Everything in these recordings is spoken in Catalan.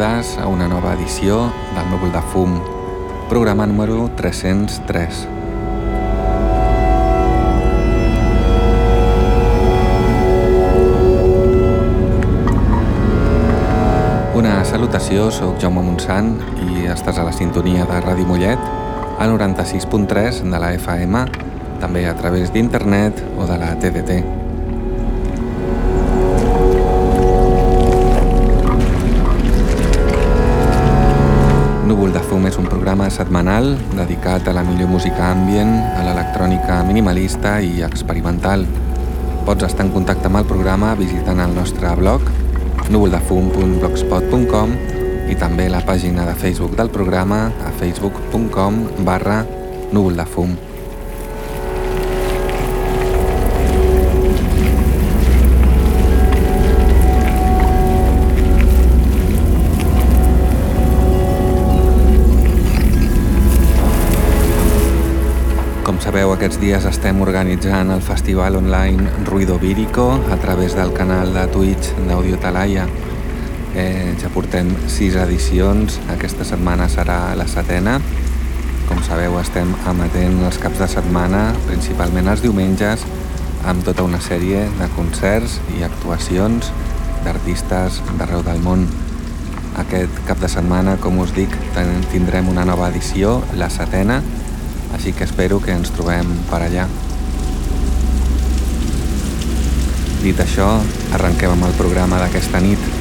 benvingudes a una nova edició del Núvol de Fum, programa número 303. Una salutació, sóc Jaume Montsant i estàs a la sintonia de Ràdio Mollet a 96.3 de la FM, també a través d'internet o de la TDT. Dedicat a la millor música ambient, a l'electrònica minimalista i experimental. Pots estar en contacte amb el programa visitant el nostre blog núvoldefum.blogspot.com i també la pàgina de Facebook del programa a facebook.com barra núvoldefum. Sabeu, aquests dies estem organitzant el festival online Ruido Vírico a través del canal de Twitch d'Audio Talaia. Eh, ja portem sis edicions, aquesta setmana serà la setena. Com sabeu, estem emetent els caps de setmana, principalment els diumenges, amb tota una sèrie de concerts i actuacions d'artistes d'arreu del món. Aquest cap de setmana, com us dic, tindrem una nova edició, la setena, així que espero que ens trobem per allà. Dit això, arrenquem amb el programa d'aquesta nit.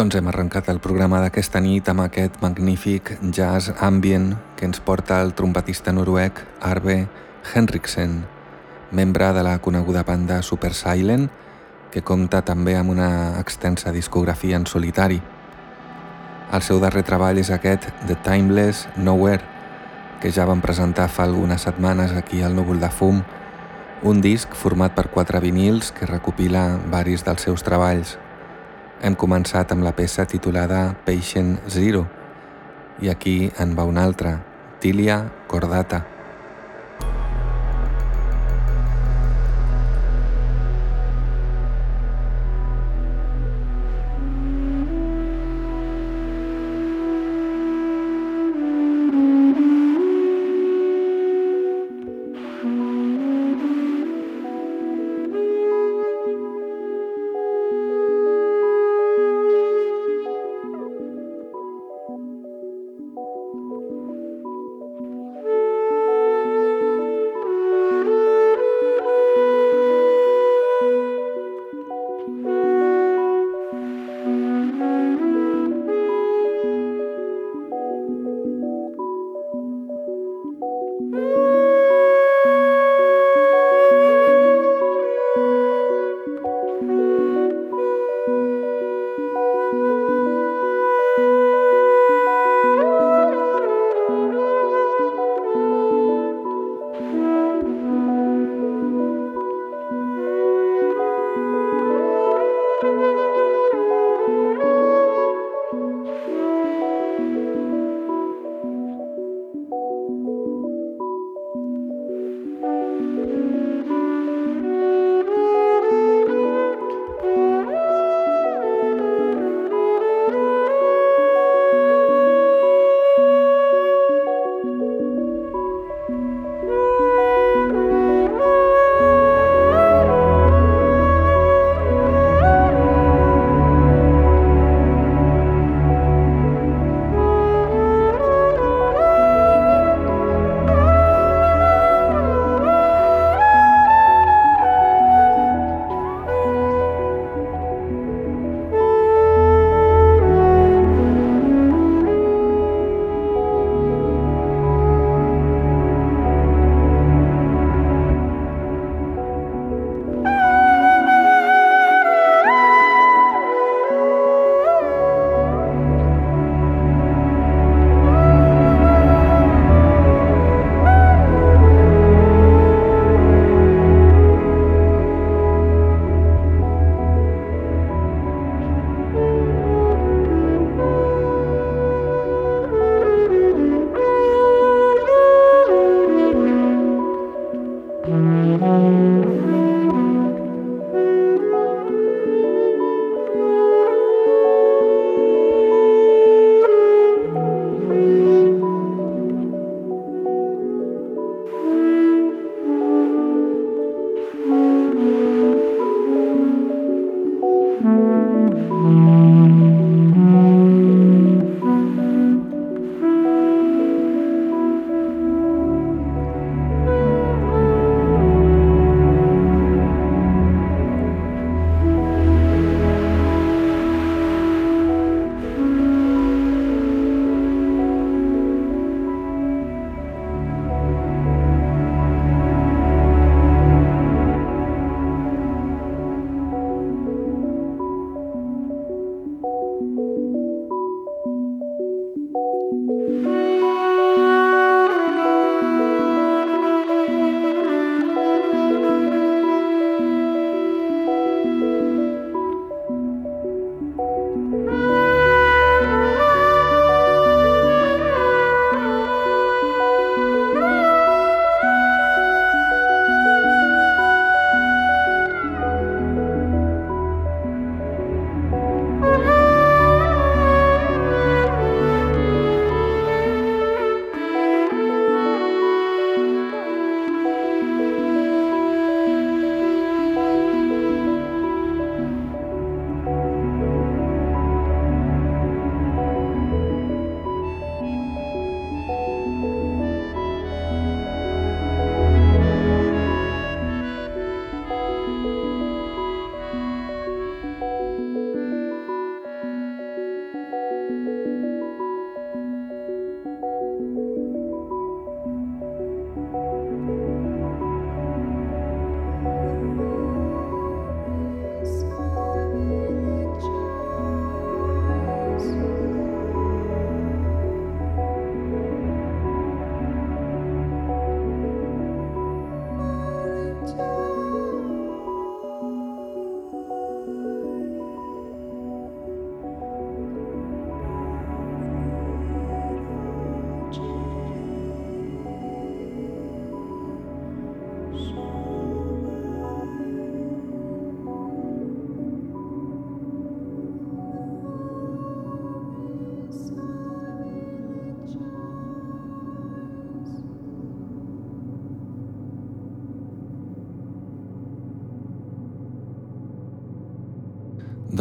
Doncs hem arrencat el programa d'aquesta nit amb aquest magnífic jazz ambient que ens porta el trompetista noruec Arve Henriksen, membre de la coneguda banda Super Silent, que compta també amb una extensa discografia en solitari. El seu darrer treball és aquest The Timeless Nowhere, que ja vam presentar fa algunes setmanes aquí al Núvol de Fum, un disc format per quatre vinils que recopila varis dels seus treballs. Hem començat amb la peça titulada Patient Zero i aquí en va una altra, Tilia Cordata.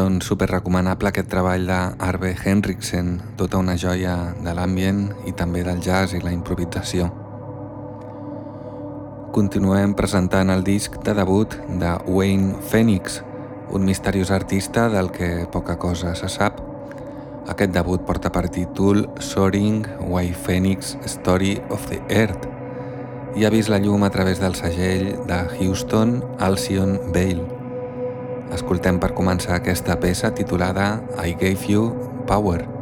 Doncs super recomanable aquest treball d'Arve Henriksen, tota una joia de l'ambient i també del jazz i la improvisació. Continuem presentant el disc de debut de Wayne Phoenix, un misteriós artista del que poca cosa se sap. Aquest debut porta per títol Soaring Why Phoenix Story of the Earth i ha vist la llum a través del segell de Houston Alcyon Bale. Escoltem per començar aquesta peça titulada I Gave You Power.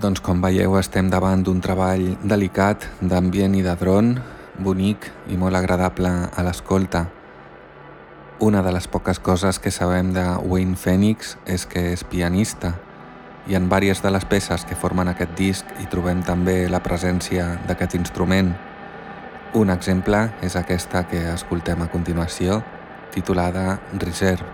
Doncs com veieu estem davant d'un treball delicat d'ambient i de dron, bonic i molt agradable a l'escolta. Una de les poques coses que sabem de Wayne Phoenix és que és pianista i en vàries de les peces que formen aquest disc hi trobem també la presència d'aquest instrument. Un exemple és aquesta que escoltem a continuació, titulada Reserve.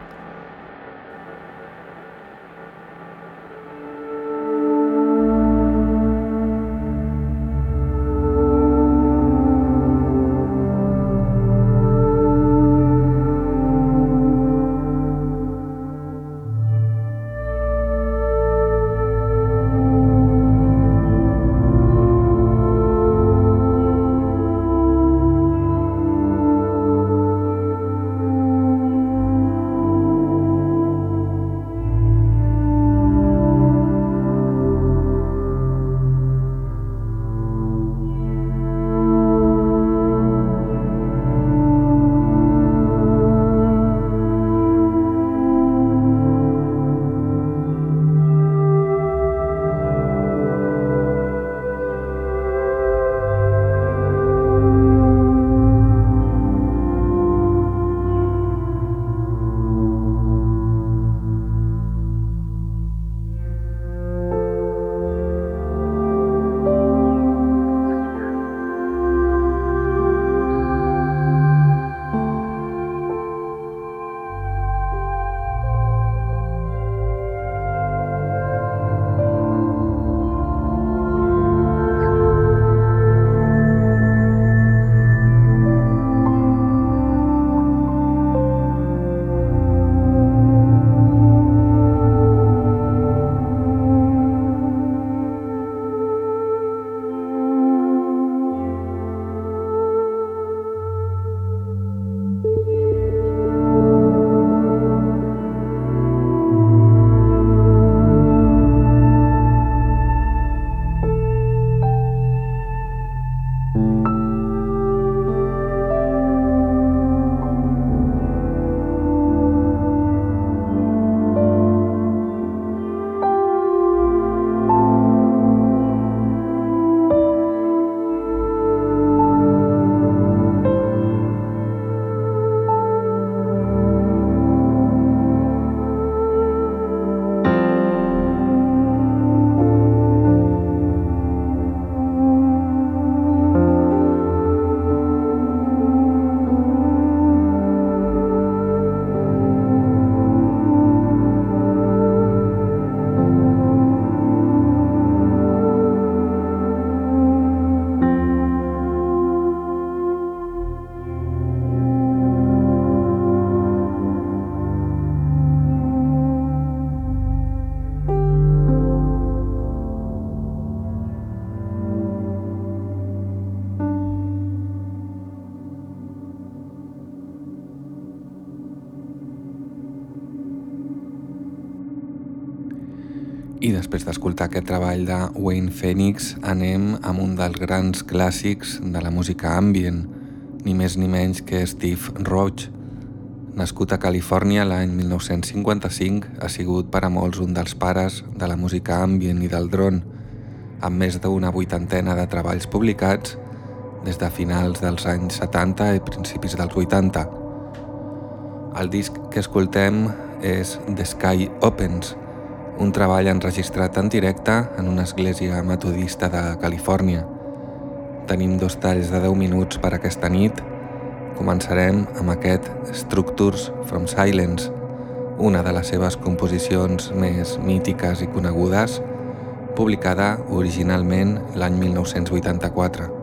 Treball de Wayne Phoenix anem amb un dels grans clàssics de la música ambient, ni més ni menys que Steve Roach. Nascut a Califòrnia l'any 1955, ha sigut per a molts un dels pares de la música ambient i del dron, amb més d'una vuitantena de treballs publicats des de finals dels anys 70 i principis dels 80. El disc que escoltem és The Sky Opens, un treball enregistrat en directe en una església metodista de Califòrnia. Tenim dos talls de 10 minuts per aquesta nit. Començarem amb aquest Structures from Silence, una de les seves composicions més mítiques i conegudes, publicada originalment l'any 1984.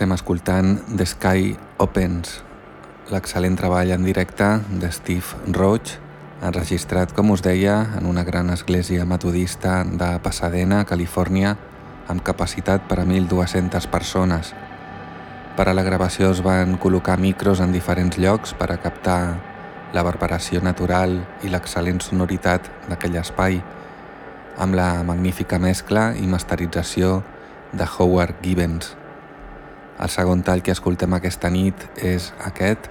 Estem escoltant The Sky Opens, l'excel·lent treball en directe de Steve Roach, enregistrat, com us deia, en una gran església metodista de Pasadena, Califòrnia, amb capacitat per a 1.200 persones. Per a la gravació es van col·locar micros en diferents llocs per a captar la barbaració natural i l'excel·lent sonoritat d'aquell espai, amb la magnífica mescla i masterització de Howard Gibbons. El segon tall que escoltem aquesta nit és aquest,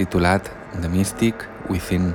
titulat The Mystic Within.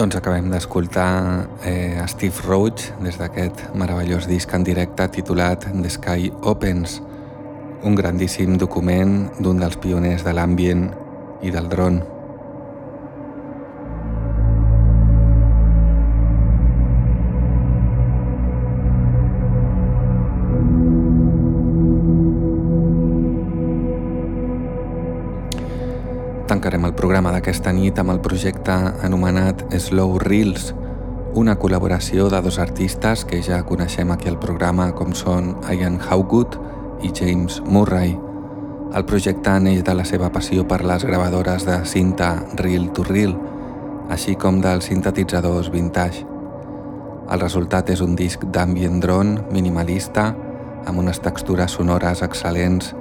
Doncs acabem d'escoltar eh, Steve Roach des d'aquest meravellós disc en directe titulat The Sky Opens, un grandíssim document d'un dels pioners de l'ambient i del dron. Tancarem el programa d'aquesta nit amb el projecte anomenat Slow Reels, una col·laboració de dos artistes que ja coneixem aquí al programa com són Ian Howgood i James Murray. El projecte neix de la seva passió per les gravadores de cinta reel to reel, així com dels sintetitzadors vintage. El resultat és un disc d'ambient drone minimalista amb unes textures sonores excel·lents,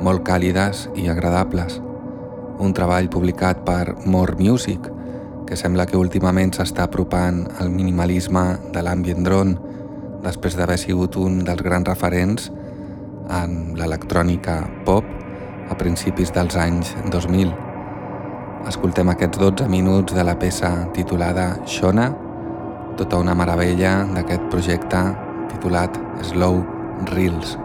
molt càlides i agradables un treball publicat per More Music, que sembla que últimament s'està apropant al minimalisme de l'ambient drone després d'haver sigut un dels grans referents en l'electrònica pop a principis dels anys 2000. Escoltem aquests 12 minuts de la peça titulada Shona, tota una meravella d'aquest projecte titulat Slow Reels.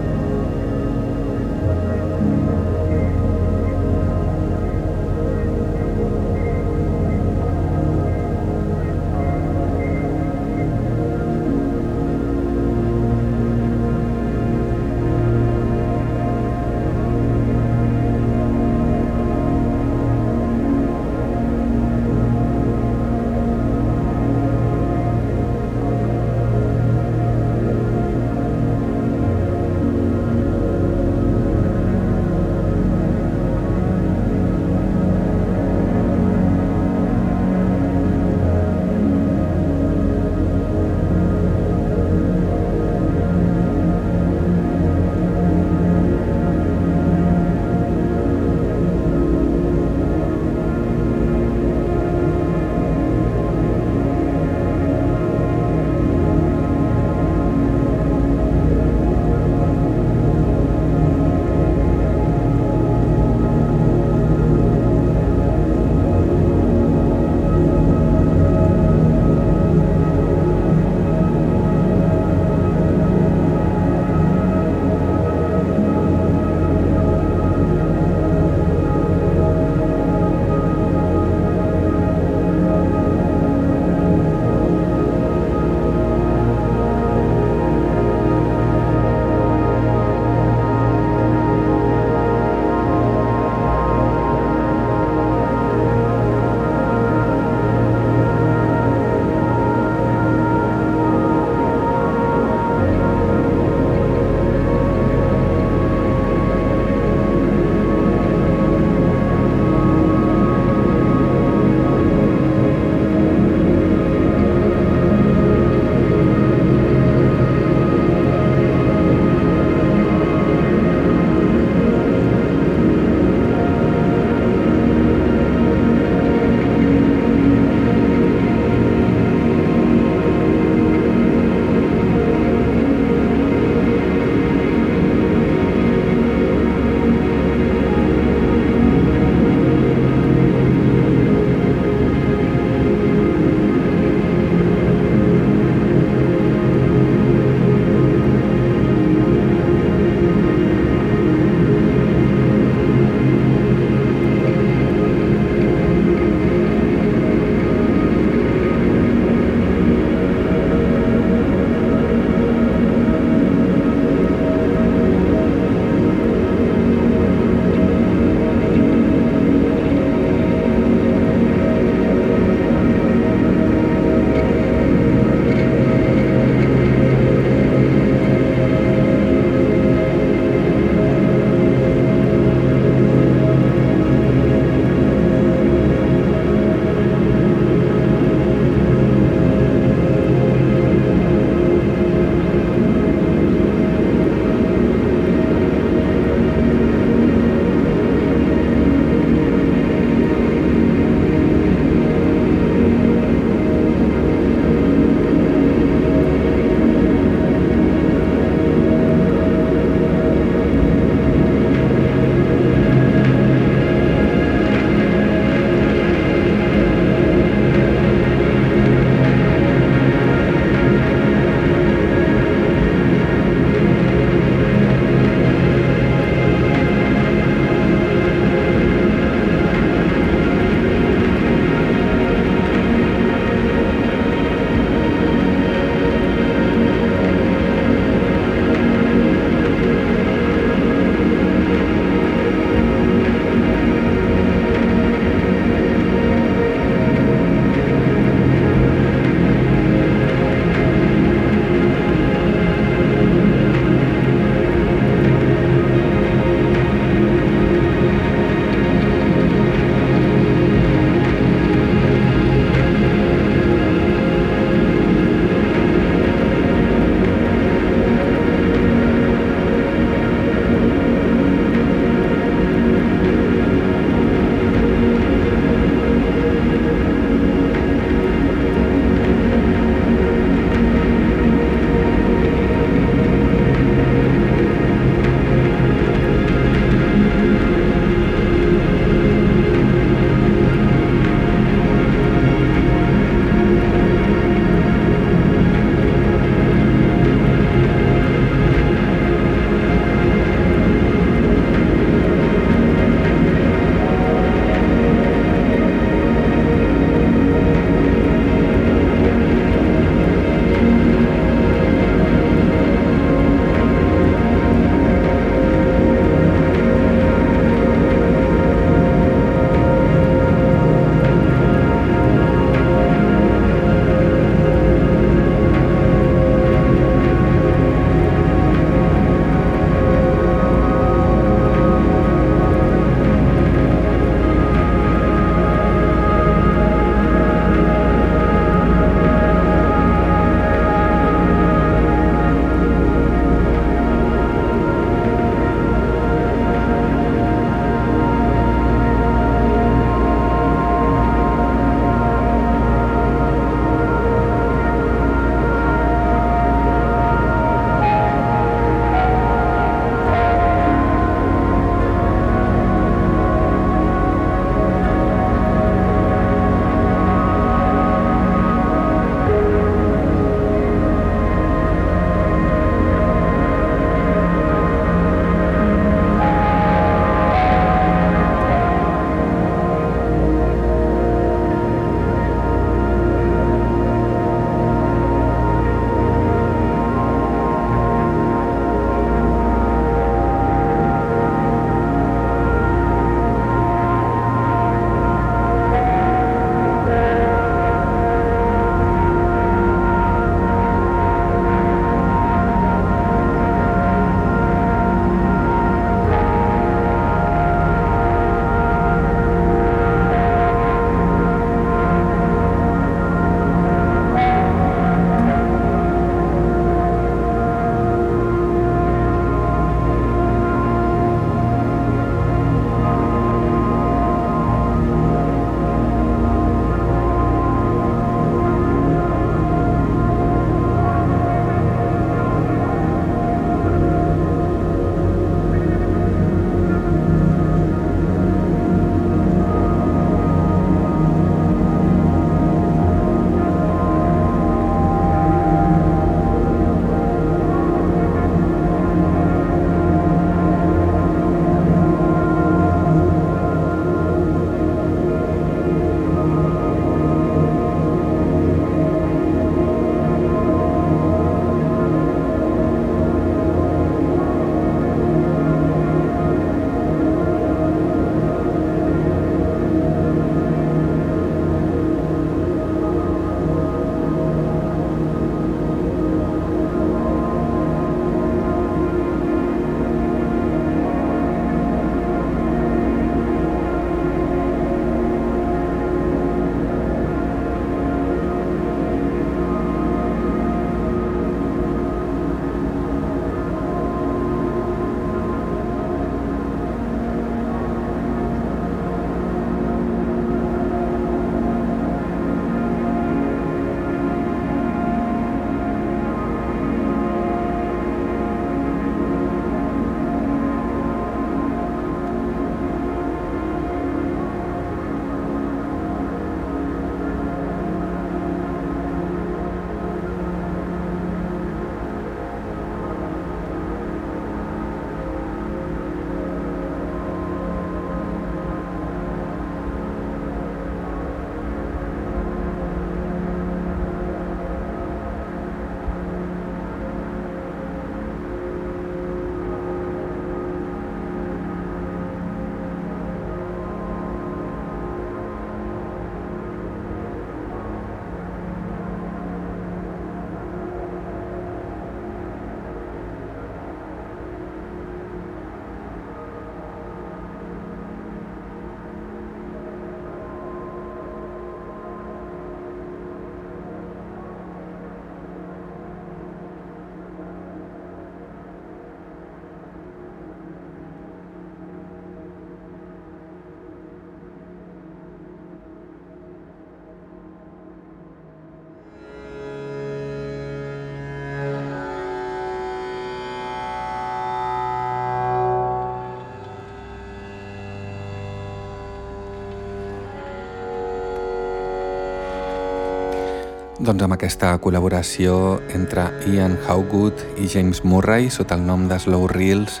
Doncs amb aquesta col·laboració entre Ian Howgood i James Murray sota el nom de Slow Reels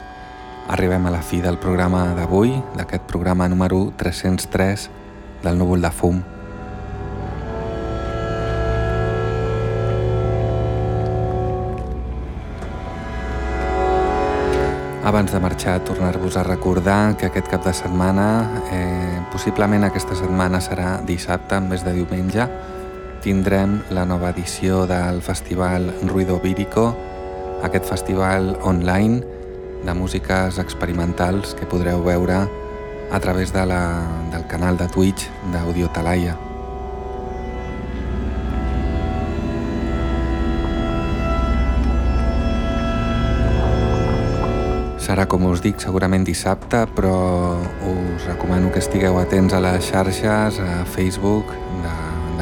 arribem a la fi del programa d'avui, d'aquest programa número 303 del núvol de fum. Abans de marxar, tornar-vos a recordar que aquest cap de setmana, eh, possiblement aquesta setmana serà dissabte en vez de diumenge, tindrem la nova edició del festival Ruido Vírico, aquest festival online de músiques experimentals que podreu veure a través de la, del canal de Twitch d'Audio Talaia. Serà, com us dic, segurament dissabte, però us recomano que estigueu atents a les xarxes, a Facebook,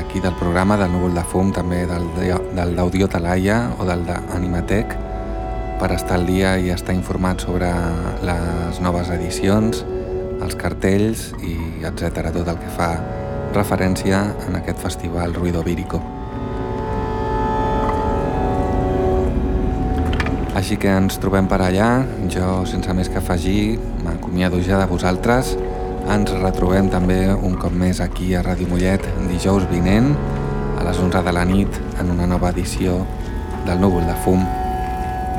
d'aquí de, del programa, del Núvol de Fum, també del d'Audio Talaia o del d'Animatec, per estar al dia i estar informat sobre les noves edicions, els cartells i etc. tot el que fa referència en aquest festival Ruido Vírico. Així que ens trobem per allà, jo sense més que afegir m'acomiado ja de vosaltres. Ens retrobem també un cop més aquí a Ràdio Mollet dijous vinent a les 11 de la nit en una nova edició del Núvol de Fum.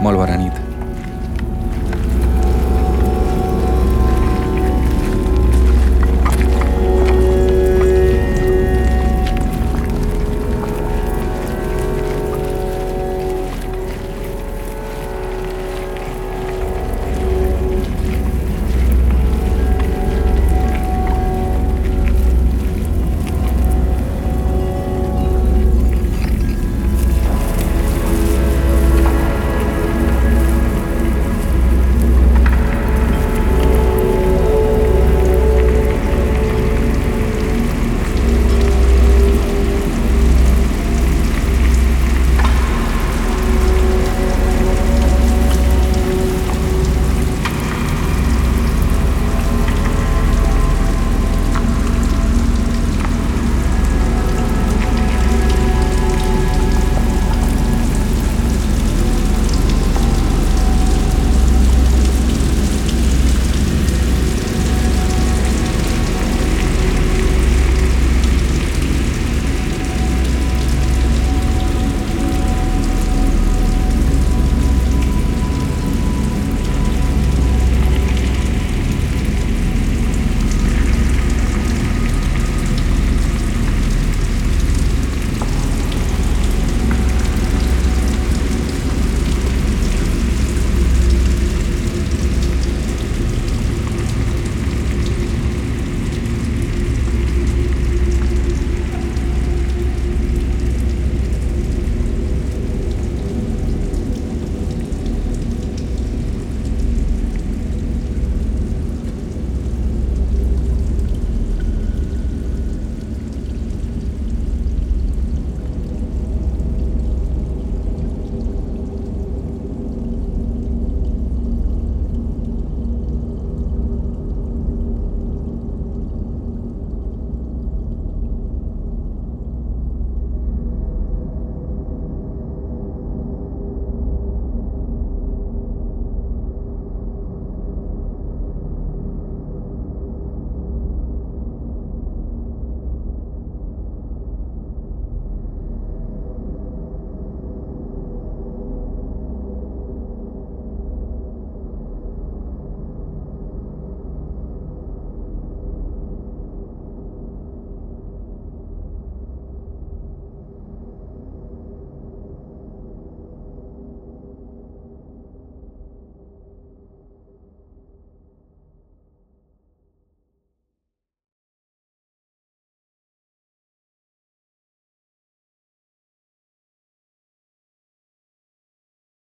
Molt bona nit.